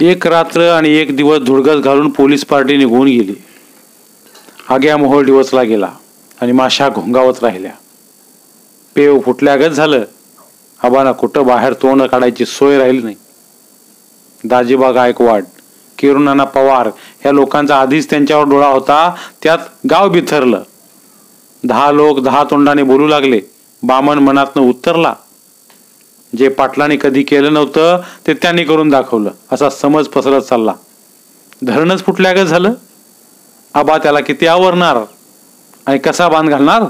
एक रात्र आणि एक दिवस धुडगत घालून पोलीस पार्टी निघून गेली. आग्या मोहोळ दिवसला गेला आणि माशा घोंगावत राहिल्या. पेव फुटल्यागत झालं. आबाना कुठं बाहेर तोंड काढायची सोय राहिली नाही. दाजीबा गायकवाड किरुणाना पवार ह्या लोकांचा आधीच त्यांच्यावर डोळा होता. त्यात गाव बिथरलं. दहा लोक दहा तोंडाने बोलू लागले. बामण मनातनं उत्तरला जे पाटलांनी कधी केलं नव्हतं ते त्यांनी करून दाखवलं. असा समज पसरत चालला. धरणच फुटल्यागत झालं. आबा त्याला किती आवरणार? आणि कसा बांध घालणार?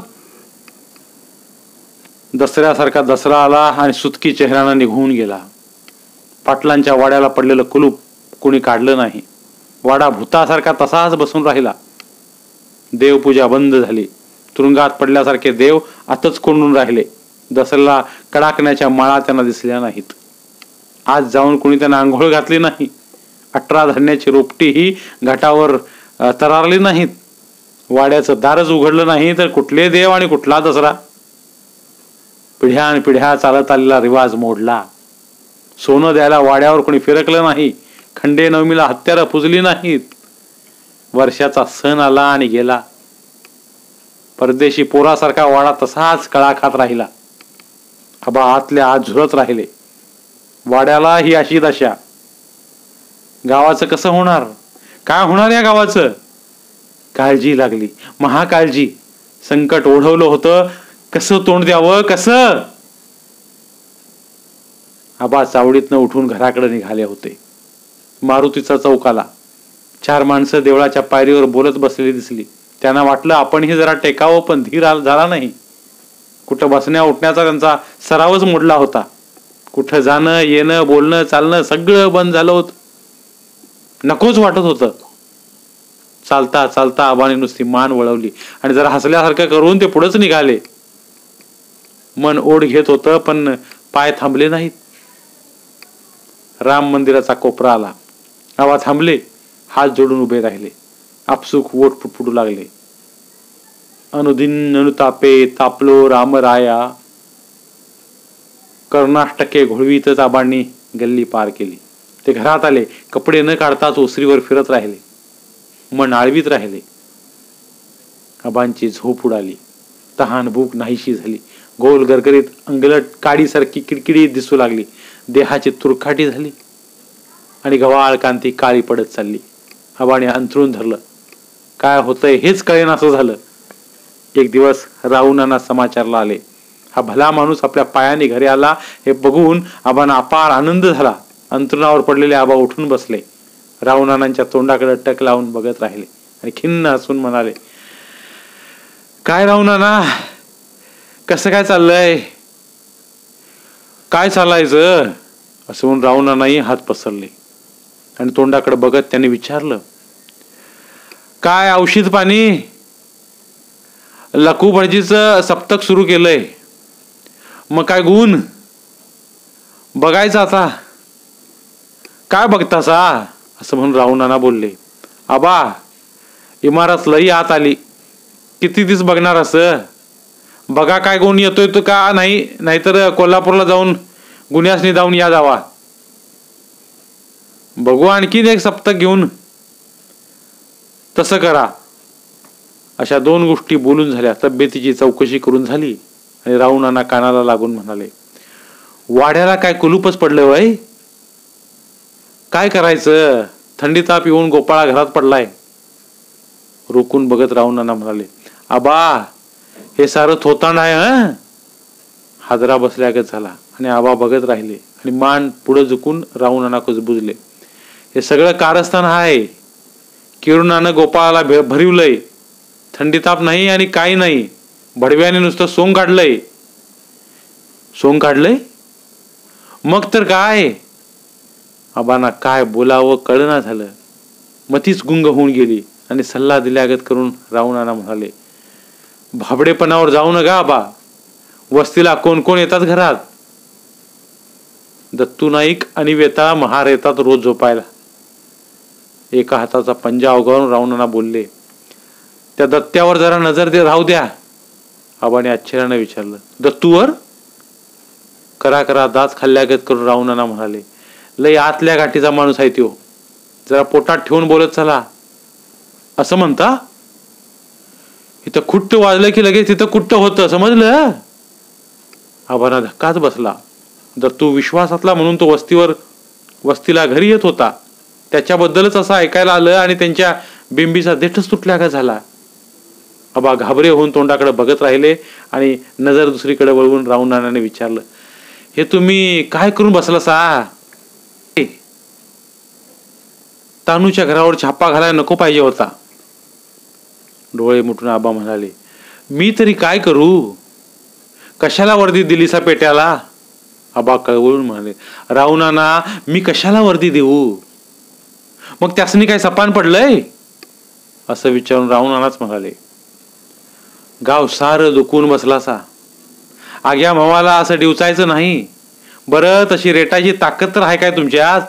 दसऱ्यासारखा दसरा आला आणि सुतकी चेहऱ्यानं निघून गेला. पाटलांच्या वाड्याला पडलेलं कुलूप कोणी काढलं नाही. वाडा भूतासारखा तसाच बसून राहिला. देवपूजा बंद झाली. तुरुंगात पडल्यासारखे देव आतच कोंडून राहिले. दसऱ्याला कडाकण्याच्या माळा त्यांना दिसल्या नाहीत. आज जाऊन कोणी त्यांना आंघोळ घातली नाही. अठरा धान्याची रोपटी ही घाटावर तरारली नाहीत. वाड्याचं दारच उघडलं नाही तर कुठले देव आणि कुठला दसरा? पिढ्या आणि पिढ्या चालत आलेला रिवाज मोडला. सोनं द्यायला वाड्यावर कोणी फिरकलं नाही. खंडे नवमीला हत्यारं पुजली नाहीत. वर्षाचा सण आला आणि गेला. परदेशी पोरासारखा वाडा तसाच कळाखात राहिला. आबा आतल्या आत झुरत राहिले. वाड्याला ही अशी दशा. गावाचं कसं होणार? काय होणार या गावाचं? काळजी लागली. महाकाळजी. संकट ओढवलं होतं. कसं तोंड द्यावं? कसं? आबा चावडीतनं उठून घराकडे निघाले होते. मारुतीचा चौक आला चार माणसं देवळाच्या पायरीवर बोलत बसलेली दिसली. त्यांना वाटलं आपणही जरा टेकावं पण धीर झाला नाही. कुठं बसण्या उठण्याचा त्यांचा सरावच मोडला होता. कुठं जाणं येणं बोलणं चालणं सगळं बंद झालं होत. नकोच वाटत होतं. चालता चालता आबाने नुसती मान वळवली. आणि जरा हसल्यासारखं करून ते पुढेच निघाले. मन ओढ घेत होतं पण पाय थांबले नाहीत. राम मंदिराचा कोपरा आला. आवा थांबले. हात जोडून उभे राहिले. आपसुक वोट फुटफुटू लागले. अनुदिन अनुतापे तापलो रामराया कर्नाटके घोळवीतच ताबांनी गल्ली पार केली ते घरात आले कपडे न काढताच ओसरीवर फिरत राहिले मन आळवीत राहिले आबांची झोप उडाली तहान भूक नाहीशी झाली गोल गरगरीत अंगलट काडीसारखी किडकिडी दिसू लागली देहाची तुरखाटी झाली आणि गवाळकांती काळी पडत चालली आबाने अंथरून धरलं काय होतंय हेच कळेन असं झालं एक दिवस राहुनाना समाचारला आले. हा भला माणूस आपल्या पायाने घरी आला हे बघून आबांना अपार आनंद झाला. अंतरुणावर पडलेले आबा उठून बसले. राहुनानांच्या तोंडाकडे टक लावून बघत राहिले आणि खिन्न हसून म्हणाले काय राहुनाना कसं काय चाललंय? काय चालायचं असं म्हणून राहुनानाही हात पसरले आणि तोंडाकडे बघत त्यांनी विचारलं काय औषध पाणी? लखू भटजीचं सप्तक सुरू केलंय. मग काय गुण? बघायचं आता. काय बघतासा असं म्हणून राहू नाना बोलले. आबा इमारत लई आत आली. किती दिवस बघणार असं? बघा काय गुण येतोय तो का नाही नाहीतर कोल्हापूरला जाऊन गुन्ह्यासनी जाऊन या जावा. बघू आणखीन एक सप्तक घेऊन. तसं करा. अशा दोन गोष्टी बोलून झाल्या. तब्येतीची चौकशी करून झाली आणि राहुनाना कानाला लागून म्हणाले वाड्याला काय कुलूपच पडलं वय काय करायचं? थंडी ताप येऊन गोपाळा घरात पडलाय. रोखून बघत राहुनाना म्हणाले आबा हे सारं थोतांड आहे हं? हादरा बसल्यागत झाला आणि आबा बघत राहिले आणि मान पुढे झुकून राहुनाना कुजबुजले हे सगळं कारस्थान आहे. किरुणानं गोपाळाला भे- भरिवलंय. थंडी ताप नाही आणि काही नाही. भडव्याने नुसतं सोंग काढलंय. सोंग काढलंय? मग तर काय? आबांना काय बोलावं कळना झालं. मग तीच गुंग होऊन गेली आणि सल्ला दिल्यागत करून रावणाना म्हणाले भाबडेपणावर जाऊ नका आबा. वस्तीला कोण कोण येतात घरात? दत्तू नाईक आणि वेताळा महार येतात रोज झोपायला. एका हाताचा पंजा अवघावून रावणाना बोलले त्या दत्त्यावर जरा नजर दे राहू द्या. आबाने आश्चर्यानं विचारलं दत्तूवर? करा करा दात खाल्ल्यागत करून रावणाना म्हणाले लय आतल्या गाठीचा माणूस आहे त्यो. जरा पोटात ठेवून बोलत चला. असं म्हणता? इथं खुट्ट वाजलं की लगेच तिथं कुट्ट होतं समजलं? आबाना धक्काच बसला. जर तू विश्वासातला म्हणून तो वस्तीवर वस्तीला घरी येत होता. त्याच्याबद्दलच असं ऐकायला आलं आणि त्यांच्या बिंबीचा देठच तुटल्या का झाला. आबा घाबरे होऊन तोंडाकडे बघत राहिले आणि नजर दुसरीकडे वळवून राहून नानाने विचारलं हे तुम्ही काय करून बसला सा? तानूच्या घरावर छापा घालायला नको पाहिजे होता. डोळे मुठून आबा म्हणाले मी तरी काय करू? कशाला वर्दी दिली सा पेट्याला? आबा कळवळून म्हणाले राहुनाना मी कशाला वर्दी देऊ? मग त्यासनी काय सपान पडलंय? असं विचारून राहुनानाच म्हणाले गाव सार दुखून बसला सा आग्या मामाला असं डिवचायचं नाही. बरं तशी रेटाची ताकद तर आहे काय तुमच्यात?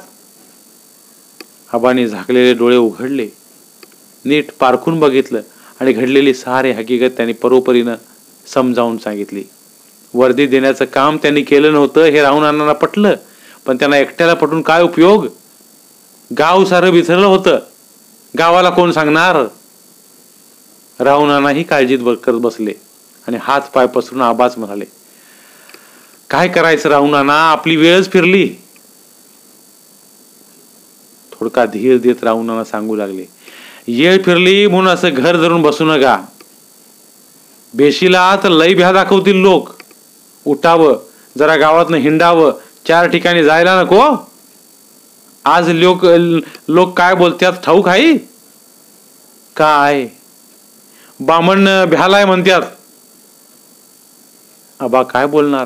आबाने झाकलेले डोळे उघडले. नीट पारखून बघितलं आणि घडलेली सारे हकीकत त्यांनी परोपरीनं समजावून सांगितली. वर्दी देण्याचं काम त्यांनी केलं नव्हतं हे राहून अण्णांना पटलं पण त्यांना एकट्याला पटून काय उपयोग? गाव सारं बिथरलं होतं. गावाला कोण सांगणार? राहुनानाही काळजीत करत बसले आणि हात पाय पसरून आबाच म्हणाले काय करायचं राहुनाना आपली वेळच फिरली. थोडका धीर देत राहुणाना सांगू लागले येळ फिरली म्हणून असं घर धरून बसू नका. बेशीला तर लय भ्या दाखवतील लोक. उठावं जरा गावातनं हिंडावं चार ठिकाणी जायला नको. आज लोक लोक काय बोलतात ठाऊक आहे? काय? बामण भ्यालाय म्हणतात आबा काय बोलणार?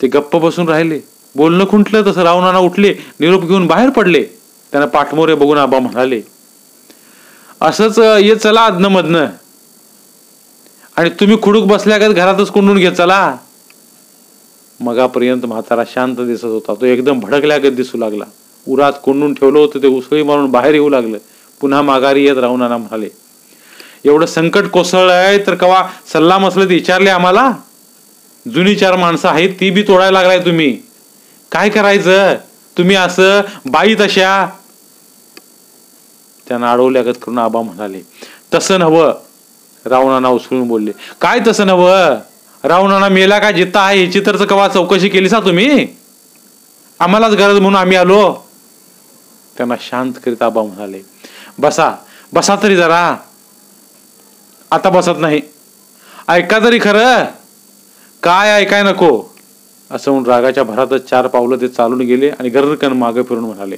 ते गप्प बसून राहिले. बोलणं खुंटलं तसं रावणाना उठले निरोप घेऊन बाहेर पडले. त्यांना पाठमोरे बघून आबा म्हणाले असंच ये चला अदन मधनं आणि तुम्ही खुडूक बसल्यागत घरातच कोंडून घे चला. मगापर्यंत म्हातारा शांत दिसत होता. तो एकदम भडकल्यागत दिसू लागला. उरात कोंडून ठेवलं होतं ते उसळी मारून बाहेर येऊ लागलं. पुन्हा माघारी येत राहून म्हणाले एवढं संकट कोसळलं आहे तर कवा सल्ला मसलत विचारले आम्हाला? जुनी चार माणसं आहेत ती बी तोडायला लागलाय तुम्ही. काय करायचं? तुम्ही असं बाई तशा. त्यांना अडवल्यागत करून आबा म्हणाले तसं नवं रावणाना उसळून बोलले. काय तसं नवं रावणाना मेला काय जित्ता आहे याची तर कवा चौकशी केली सा तुम्ही? आम्हालाच गरज म्हणून आम्ही आलो. त्यांना शांत करीत आबा म्हणाले बसा बसा तरी जरा. आता बसत नाही. ऐका तरी खरं. काय ऐकाय नको. असं म्हणून रागाच्या भरातच चार पावलं ते चालून गेले आणि गर्रकन मागे फिरून म्हणाले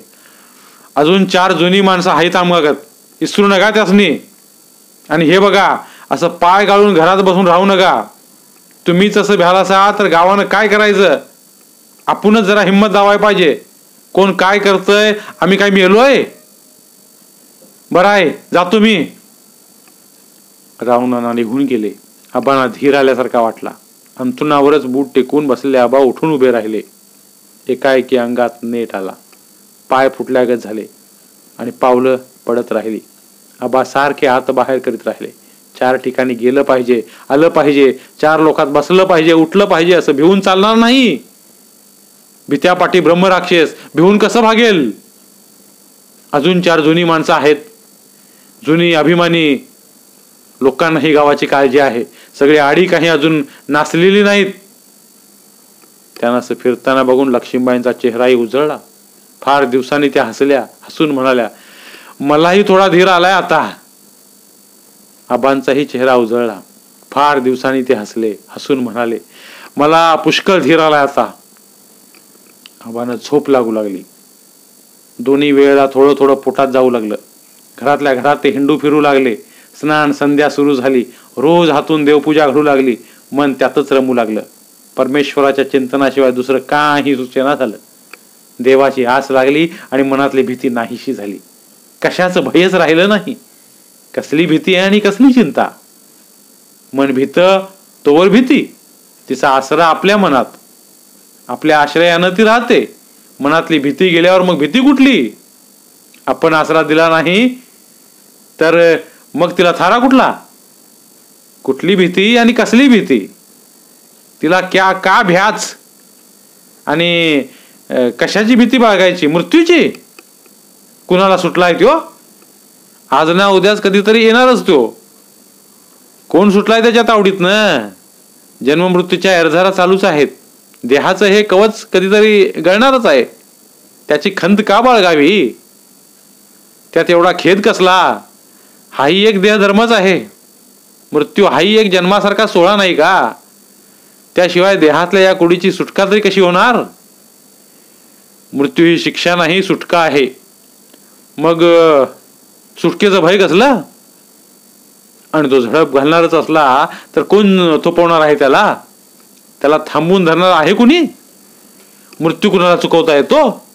अजून चार जुनी माणसं आहेत आमगागत इसरू नका त्यासनी. आणि हे बघा असं पाय गाळून घरात बसून राहू नका. तुम्हीच असं भ्यालासा तर गावानं काय करायचं? आपणच जरा हिंमत दावाय पाहिजे. कोण काय करतंय? आम्ही काय मेलोय? बरं आहे जातो मी रावणांना निघून गेले. आबांना धीर आल्यासारखा वाटला. अंथुणावरच बूट टेकून बसलेले आबा उठून उभे राहिले. एकाएकी अंगात नेट आला. पाय फुटल्यागत झाले आणि पावलं पडत राहिली. आबा सारखे आत बाहेर करीत राहिले. चार ठिकाणी गेलं पाहिजे आलं पाहिजे चार लोकात बसलं पाहिजे उठलं पाहिजे असं भिवून चालणार नाही. भीत्यापाठी ब्रह्मराक्षस भिवून कसं भागेल? अजून चार जुनी माणसं आहेत. जुनी अभिमानी लोकांना ही गावाची काळजी आहे. सगळी आडी काही अजून नाचलेली नाहीत. त्यांना असं फिरताना बघून लक्ष्मीबाईंचा चेहराही उजळला. फार दिवसांनी त्या हसल्या हसून म्हणाल्या मलाही थोडा धीर आलाय आता. आबांचाही चेहरा उजळला. फार दिवसांनी ते हसले हसून म्हणाले मला पुष्कळ धीर आलाय आता. आबानं झोप लागू लागली. दोन्ही वेळेला थोडं थोडं पोटात जाऊ लागलं. घरातल्या घरात ते हिंडू फिरू लागले. स्नान संध्या सुरू झाली. रोज हातून देवपूजा घडू लागली. मन त्यातच रमू लागलं. परमेश्वराच्या चिंतनाशिवाय दुसरं काही सूचना झालं. देवाची आस लागली आणि मनातली भीती नाहीशी झाली. कशाचं भयच राहिलं नाही. कसली भीती आहे आणि कसली चिंता? मन भीत तोवर भीती. तिचा आसरा आपल्या मनात. आपल्या आश्रयानं ती राहते. मनातली भीती गेल्यावर मग भीती कुठली? आपण आसरा दिला नाही तर मग तिला थारा कुठला? कुठली भीती आणि कसली भीती? तिला क्या का भ्याच? आणि कशाची भीती बाळगायची? मृत्यूची? कुणाला सुटला आहे त्यो? आज ना उद्याच कधीतरी येणारच तो कोण सुटलाय त्याच्या तावडीत ना जन्म मृत्यूच्या एरझारा चालूच आहेत. देहाचं हे कवच कधीतरी गळणारच आहे. त्याची खंत का बाळगावी? त्यात एवढा खेद कसला? हाही एक देहधर्मच आहे. मृत्यू हाही एक जन्मासारखा सोहळा नाही का? त्याशिवाय देहातल्या या कुडीची सुटका तरी कशी होणार? मृत्यू ही शिक्षा नाही सुटका आहे. मग सुटकेचं भय कसलं? आणि तो झडप घालणारच असला तर कोण थोपवणार आहे त्याला? त्याला थांबवून धरणार आहे कुणी? मृत्यू कुणाला चुकवता येतो?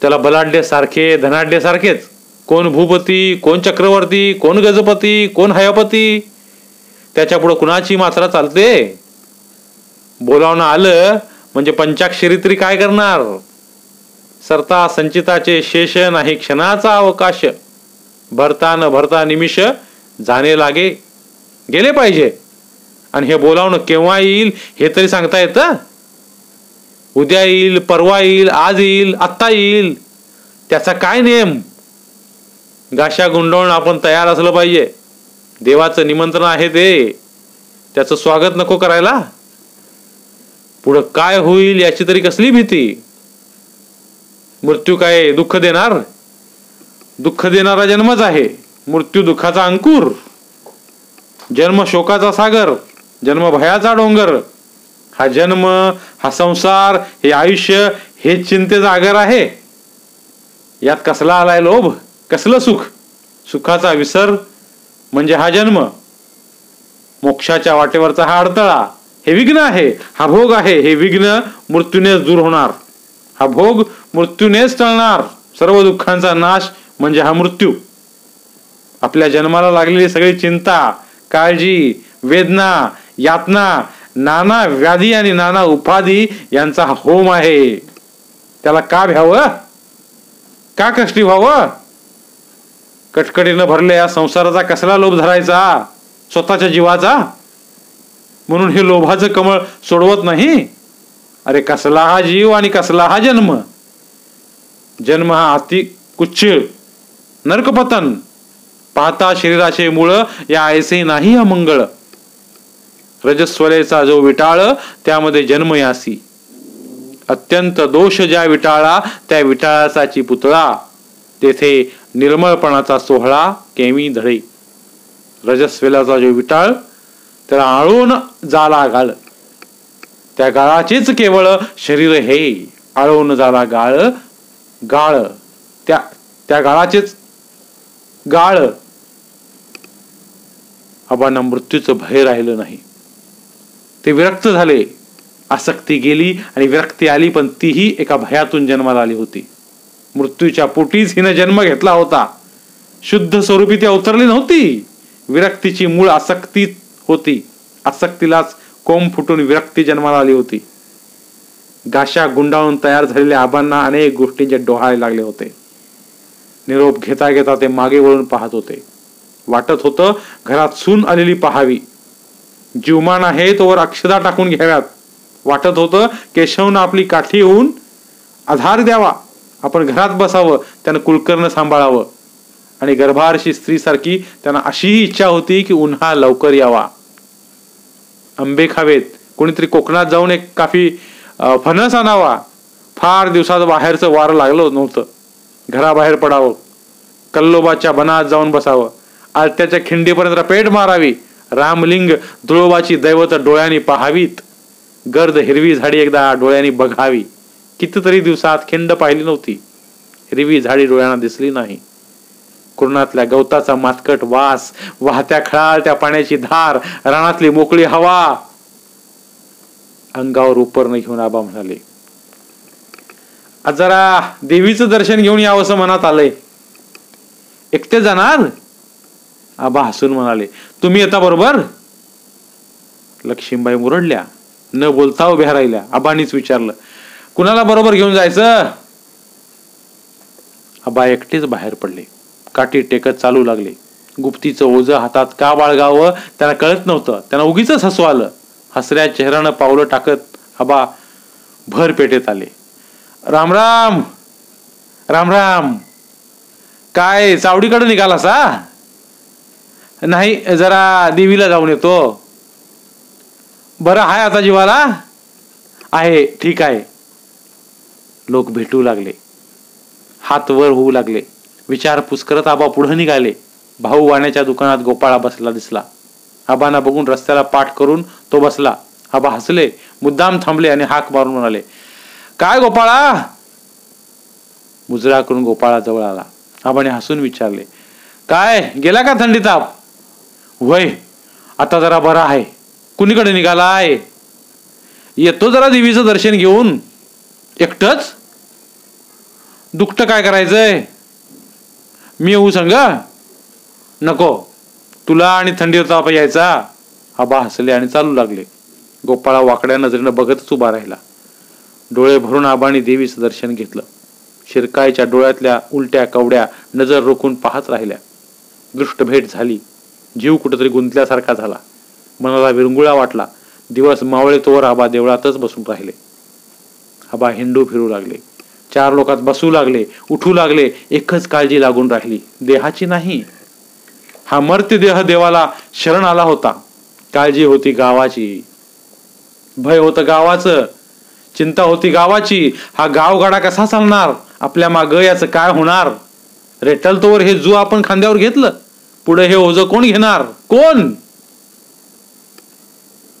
त्याला बलाढ्य सारखे सारखेच. कोण भूपती कोण चक्रवर्ती कोण गजपती कोण हयापती? त्याच्यापुढं कुणाची मात्रा चालते? बोलावणं आलं म्हणजे पंचाक्षरी तरी काय करणार? सरता संचिताचे शेष नाही क्षणाचा अवकाश. भरता न भरता निमिष जाणे लागे. गेले पाहिजे. आणि हे बोलावणं केव्हा येईल हे तरी सांगता येतं? उद्या येईल परवा येईल आज येईल आत्ता येईल. त्याचा काय नियम गाशा गुंडवून आपण तयार असलं पाहिजे. देवाचं निमंत्रण आहे ते. त्याचं स्वागत नको करायला. पुढं काय होईल याची तरी कसली भीती? मृत्यू काय दुःख देणार? दुःख देणारा जन्मच आहे. मृत्यू दुःखाचा अंकुर. जन्म शोकाचा सागर. जन्म भयाचा डोंगर. हा जन्म हा संसार हे आयुष्य हे चिंतेचा आगर आहे. यात कसला आलाय लोभ? कसलं सुख? सुखाचा विसर म्हणजे हा जन्म. मोक्षाच्या वाटेवरचा हा अडथळा. हे विघ्न आहे. हा भोग आहे. हे विघ्न मृत्यूनेच दूर होणार. हा भोग मृत्यूनेच टळणार. सर्व दुःखांचा नाश म्हणजे हा मृत्यू. आपल्या जन्माला लागलेली सगळी चिंता काळजी वेदना यातना नाना व्याधी आणि नाना उपाधी यांचा होम आहे. त्याला का भ्यावं? का कष्टी व्हावं? कटकडीनं भरलेल्या संसाराचा कसला लोभ धरायचा? स्वतःच्या जीवाचा? म्हणून हे लोभाचं कमळ सोडवत नाही? अरे कसला हा जीव आणि कसला हा जन्म? जन्म हा अति कुच्छ नरकपतन. पाहता शरीराचे मुळ या ऐसे नाही अमंगळ. रजस्वलेचा जो विटाळ त्यामध्ये जन्म यासी. अत्यंत दोष ज्या विटाळा त्या विटाळाचाची पुतळा तेथे निर्मळपणाचा सोहळा केमी धडे. रजस्वेलाचा जो विटाळ त्याला आळून जाला गाळ. त्या गाळाचेच केवळ शरीर हे आळवून झाला गाळ गाळ. त्या त्या गाळाचेच गाळ. आबांना मृत्यूचं भय राहिलं नाही. ते विरक्त झाले. आसक्ती गेली आणि विरक्ती आली पण तीही एका भयातून जन्माला आली होती. मृत्यूच्या पोटीच हिनं जन्म घेतला होता. शुद्ध स्वरूपी ती अवतरली नव्हती. विरक्तीची मूळ आसक्ती होती. आसक्तीलाच कोंब फुटून विरक्ती जन्माला आली होती. गाशा गुंडाळून तयार झालेल्या आबांना अनेक गोष्टींचे डोहाळे लागले होते. निरोप घेता घेता ते मागे वळून पाहत होते. वाटत होतं घरात सून आलेली पहावी. जीवमान आहे तोवर अक्षदा टाकून घ्याव्यात. वाटत होतं केशवनं आपली काठी येऊन आधार द्यावा. आपण घरात बसावं त्यानं कुलकर्ण सांभाळावं. आणि गर्भारशी स्त्रीसारखी त्यांना अशीही इच्छा होती की उन्हा लवकर यावा. आंबे खावेत. कोणीतरी कोकणात जाऊन एक काफी फणस आणावा. फार दिवसात बाहेरचं वारं लागलं नव्हतं. घराबाहेर पडावं. कल्लोबाच्या बनात जाऊन बसावं. आलत्याच्या खिंडीपर्यंत पेट मारावी. रामलिंग धुळोबाची दैवत डोळ्यांनी पाहावीत. गर्द हिरवी झाडी एकदा डोळ्यांनी बघावी. कितीतरी दिवसात खिंड पाहिली नव्हती. हिरवी झाडी डोळ्यांना दिसली नाही. कुरणातल्या गवताचा मातकट वास वाहत्या खळाळत्या पाण्याची धार रानातली मोकळी हवा. अंगावर उपरणं घेऊन आबा म्हणाले जरा देवीचं दर्शन घेऊन यावंसं मनात आलंय. एकटे जाणार? आबा हसून म्हणाले तुम्ही येता बरोबर? लक्ष्मीबाई मुरडल्या न बोलता उभ्या राहिल्या. आबानीच विचारलं कुणाला बरोबर घेऊन जायचं? आबा एकटेच बाहेर पडले. काठी टेकत चालू लागले. गुप्तीचं ओझं हातात का बाळगावं त्यांना कळत नव्हतं. त्यांना उगीच हसू आलं. हसऱ्या चेहऱ्यानं पावलं टाकत आबा भर पेटेत आले. राम राम! राम राम! काय चावडीकडे निघाला सा नाही जरा देवीला जाऊन येतो. बरं आहे आता जीवाला? आहे ठीक आहे. लोक भेटू लागले. हात वर होऊ लागले. विचारपूस करत आबा पुढे निघाले. भाऊ वाण्याच्या दुकानात गोपाळा बसला दिसला. आबांना बघून रस्त्याला पाठ करून तो बसला. आबा हसले मुद्दाम थांबले आणि हाक मारून म्हणाले काय गोपाळा? मुजरा करून गोपाळा जवळ आला. आबाने हसून विचारले काय गेला का थंडी ताप? वय आता जरा बरा आहे. कुणीकडे निघाला आहे येतो जरा देवीचं दर्शन घेऊन. एकटच? दुखत काय करायचंय? मी येऊ संग नको. तुला आणि थंडीवर ताप यायचा. आबा हसले आणि चालू लागले. गोपाळा वाकड्या नजरेनं बघतच उभा राहिला. डोळे भरून आबाने देवीचं दर्शन घेतलं. शिरकायच्या डोळ्यातल्या उलट्या कवड्या नजर रोखून पाहत राहिल्या. दृष्टभेट झाली. जीव कुठेतरी गुंतल्यासारखा झाला. मनाला विरंगुळा वाटला. दिवस मावळे तोवर आबा देवळातच बसून राहिले. आबा हिंडू फिरू लागले. चार लोकात बसू लागले उठू लागले एकच काळजी लागून राहिली. देहाची नाही. हा मर्त्य देह देवाला शरण आला होता. काळजी होती गावाची. भय होतं गावाचं. चिंता होती गावाची. हा गावगाडा कसा चालणार? आपल्या माग याचं काय होणार? रेटल तोवर हे जू आपण खांद्यावर घेतलं. पुढे हे ओझ कोण घेणार? कोण?